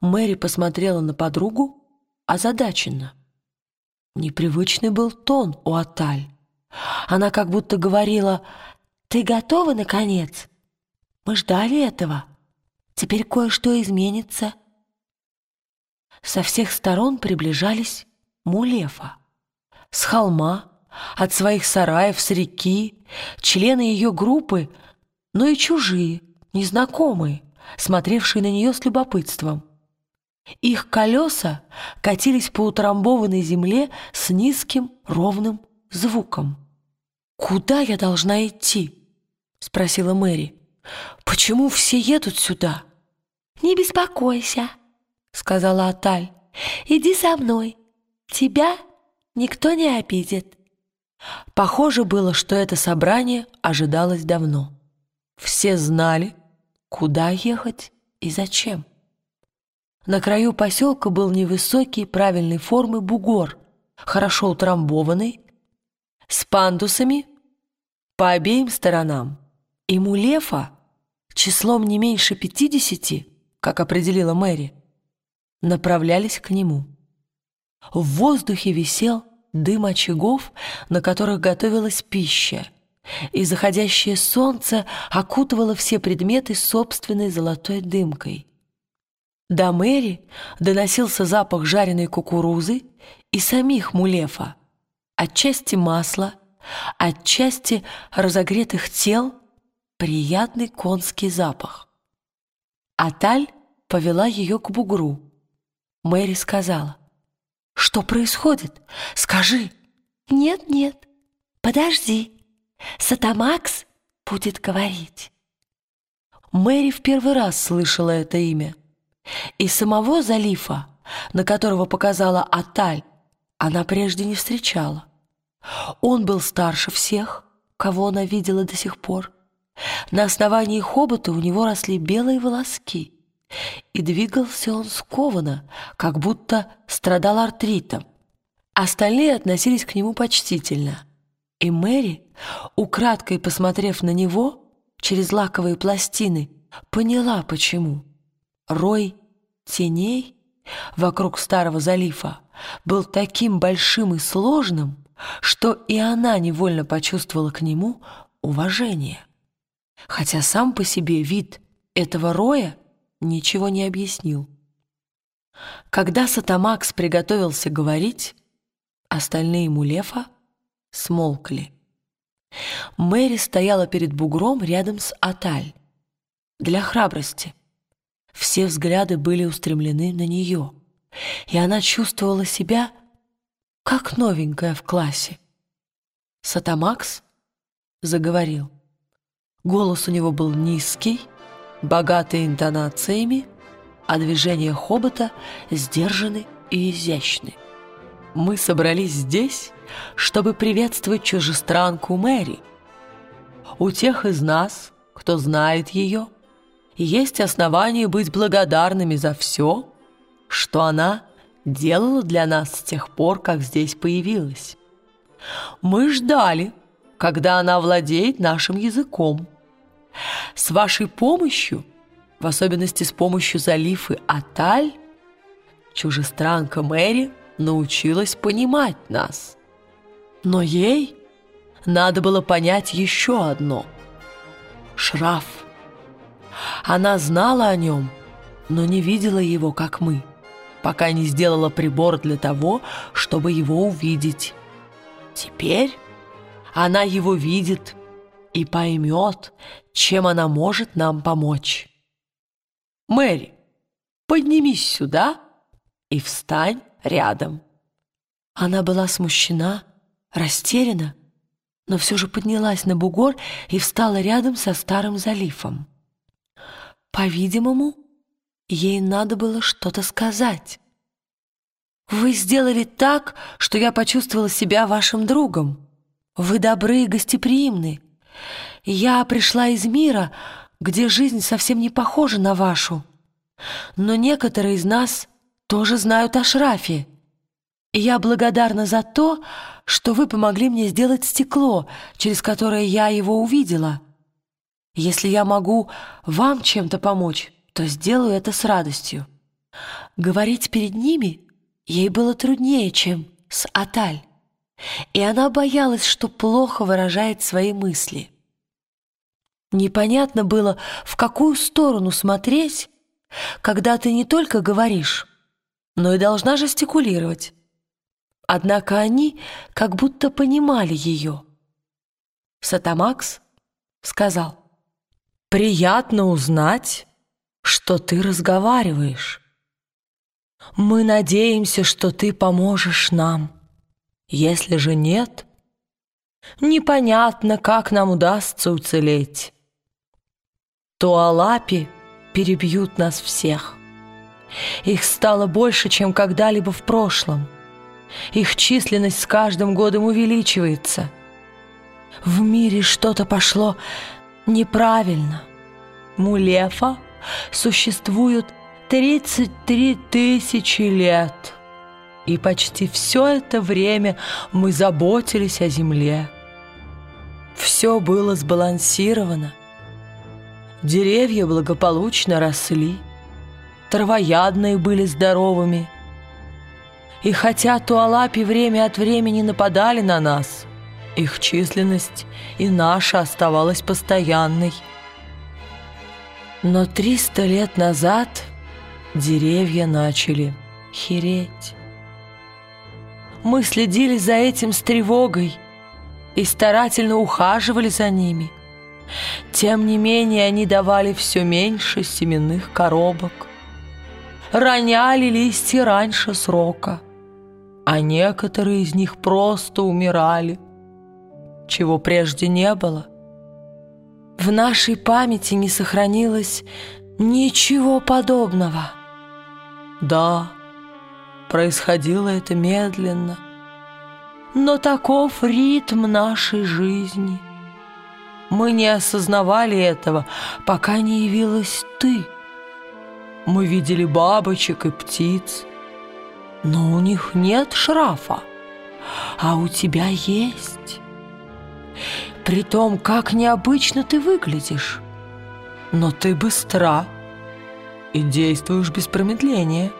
Мэри посмотрела на подругу озадаченно. Непривычный был тон у Аталь. Она как будто говорила «Ты готова, наконец? Мы ждали этого. Теперь кое-что изменится». Со всех сторон приближались Мулефа. С холма, от своих сараев, с реки, члены ее группы, но и чужие, незнакомые, смотревшие на нее с любопытством. Их колеса катились по утрамбованной земле с низким ровным звуком. «Куда я должна идти?» — спросила Мэри. «Почему все едут сюда?» «Не беспокойся», — сказала Аталь. «Иди со мной. Тебя никто не обидит». Похоже было, что это собрание ожидалось давно. Все знали, куда ехать и зачем. На краю поселка был невысокий правильной формы бугор, хорошо утрамбованный, с пандусами по обеим сторонам. И Мулефа, числом не меньше пятидесяти, как определила Мэри, направлялись к нему. В воздухе висел дым очагов, на которых готовилась пища, и заходящее солнце окутывало все предметы собственной золотой дымкой. До Мэри доносился запах жареной кукурузы и самих мулефа, отчасти масла, отчасти разогретых тел, приятный конский запах. Аталь повела ее к бугру. Мэри сказала, «Что происходит? Скажи!» «Нет, нет, подожди, Сатамакс будет говорить». Мэри в первый раз слышала это имя. И самого Залифа, на которого показала Аталь, она прежде не встречала. Он был старше всех, кого она видела до сих пор. На основании хобота у него росли белые волоски, и двигался он скованно, как будто страдал артритом. Остальные относились к нему почтительно, и Мэри, украдкой посмотрев на него через лаковые пластины, поняла, почему. Рой теней вокруг старого залива был таким большим и сложным, что и она невольно почувствовала к нему уважение. Хотя сам по себе вид этого роя ничего не объяснил. Когда Сатамакс приготовился говорить, остальные Мулефа смолкли. Мэри стояла перед бугром рядом с Аталь для храбрости. Все взгляды были устремлены на нее, и она чувствовала себя как новенькая в классе. Сатамакс заговорил. Голос у него был низкий, богатый интонациями, а движения хобота сдержаны и изящны. Мы собрались здесь, чтобы приветствовать чужестранку Мэри. У тех из нас, кто знает ее, есть основания быть благодарными за все, что она делала для нас с тех пор, как здесь появилась. Мы ждали, когда она владеет нашим языком. С вашей помощью, в особенности с помощью Залифы Аталь, чужестранка Мэри научилась понимать нас. Но ей надо было понять еще одно. Шраф – она знала о нем, но не видела его, как мы, пока не сделала прибор для того, чтобы его увидеть. Теперь она его видит и поймет, чем она может нам помочь. Мэри, поднимись сюда и встань рядом. Она была смущена, растеряна, но все же поднялась на бугор и встала рядом со старым залифом. По-видимому, ей надо было что-то сказать. «Вы сделали так, что я почувствовала себя вашим другом. Вы добры и гостеприимны. Я пришла из мира, где жизнь совсем не похожа на вашу. Но некоторые из нас тоже знают о Шрафе. Я благодарна за то, что вы помогли мне сделать стекло, через которое я его увидела». Если я могу вам чем-то помочь, то сделаю это с радостью. Говорить перед ними ей было труднее, чем с Аталь, и она боялась, что плохо выражает свои мысли. Непонятно было, в какую сторону смотреть, когда ты не только говоришь, но и должна жестикулировать. Однако они как будто понимали ее. Сатамакс сказал, «Приятно узнать, что ты разговариваешь. Мы надеемся, что ты поможешь нам. Если же нет, непонятно, как нам удастся уцелеть. Туалапи перебьют нас всех. Их стало больше, чем когда-либо в прошлом. Их численность с каждым годом увеличивается. В мире что-то пошло неправильно. Мулефа существует 33 тысячи лет. И почти все это время мы заботились о земле. Все было сбалансировано. Деревья благополучно росли, травоядные были здоровыми. И хотя туалапи время от времени нападали на нас, их численность и наша оставалась постоянной. Но триста лет назад деревья начали хереть. Мы следили за этим с тревогой и старательно ухаживали за ними. Тем не менее они давали все меньше семенных коробок, роняли листья раньше срока, а некоторые из них просто умирали, чего прежде не было. В нашей памяти не сохранилось ничего подобного. Да, происходило это медленно, но таков ритм нашей жизни. Мы не осознавали этого, пока не явилась ты. Мы видели бабочек и птиц, но у них нет шрафа, а у тебя есть. При том, как необычно ты выглядишь. Но ты быстра и действуешь без промедления.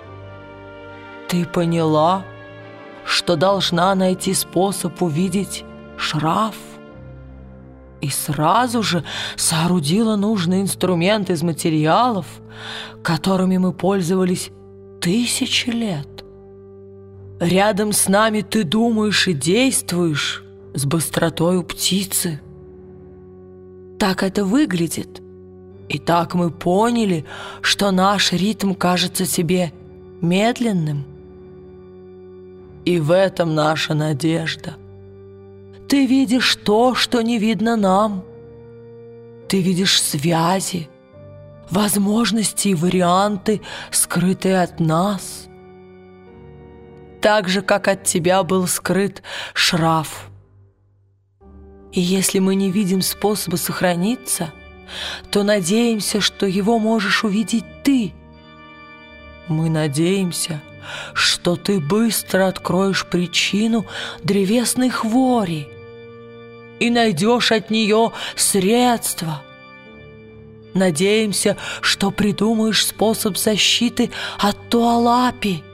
Ты поняла, что должна найти способ увидеть шраф и сразу же соорудила нужный инструмент из материалов, которыми мы пользовались тысячи лет. Рядом с нами ты думаешь и действуешь, с быстротой у птицы. Так это выглядит. И так мы поняли, что наш ритм кажется тебе медленным. И в этом наша надежда. Ты видишь то, что не видно нам. Ты видишь связи, возможности и варианты, скрытые от нас. Так же, как от тебя был скрыт шраф – и если мы не видим способа сохраниться, то надеемся, что его можешь увидеть ты. Мы надеемся, что ты быстро откроешь причину древесной хвори и найдешь от нее средства. Надеемся, что придумаешь способ защиты от туалапи,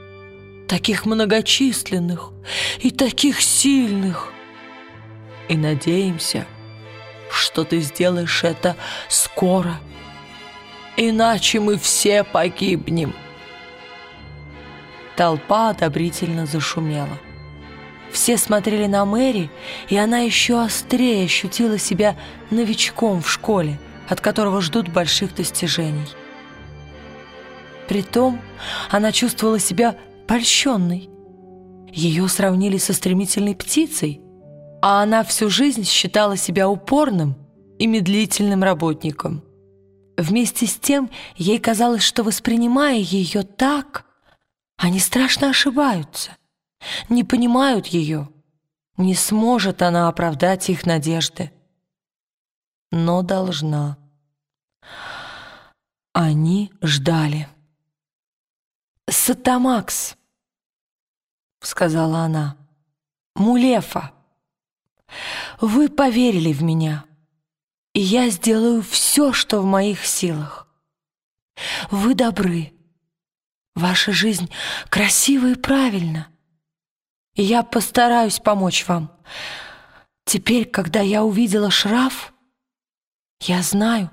таких многочисленных и таких сильных – и надеемся, что ты сделаешь это скоро, иначе мы все погибнем. Толпа одобрительно зашумела. Все смотрели на Мэри, и она еще острее ощутила себя новичком в школе, от которого ждут больших достижений. Притом она чувствовала себя польщенной. Ее сравнили со стремительной птицей – а она всю жизнь считала себя упорным и медлительным работником. Вместе с тем ей казалось, что, воспринимая ее так, они страшно ошибаются, не понимают ее, не сможет она оправдать их надежды. Но должна. Они ждали. «Сатамакс», — сказала она, — «Мулефа». Вы поверили в меня, и я сделаю все, что в моих силах. Вы добры, Ваша жизнь красива и правильна, и я постараюсь помочь вам. Теперь, когда я увидела шраф, я знаю,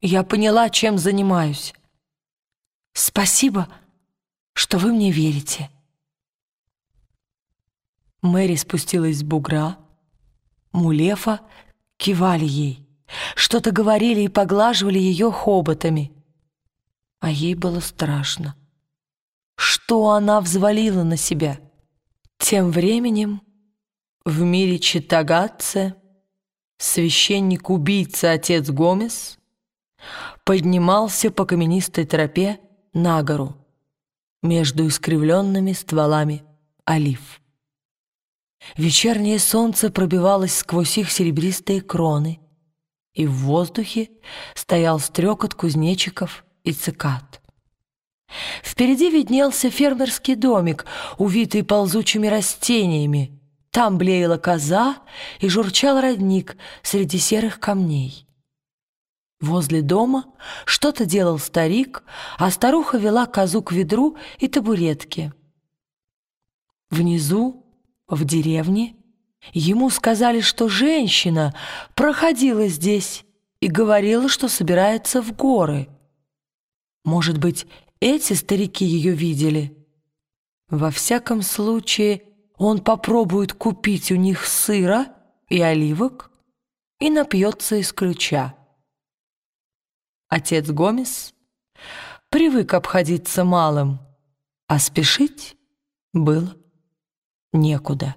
я поняла, чем занимаюсь. Спасибо, что вы мне верите. Мэри спустилась с бугра. Мулефа кивали ей, что-то говорили и поглаживали ее хоботами. А ей было страшно. Что она взвалила на себя? Тем временем в мире Читагатце священник-убийца отец Гомес поднимался по каменистой тропе на гору между искривленными стволами олив. Вечернее солнце пробивалось сквозь их серебристые кроны, и в воздухе стоял стрекот кузнечиков и цикад. Впереди виднелся фермерский домик, увитый ползучими растениями. Там блеяла коза и журчал родник среди серых камней. Возле дома что-то делал старик, а старуха вела козу к ведру и табуретке. Внизу, в деревне, ему сказали, что женщина проходила здесь и говорила, что собирается в горы. Может быть, эти старики ее видели? Во всяком случае, он попробует купить у них сыра и оливок и напьется из ключа. Отец Гомес привык обходиться малым, а спешить было некуда.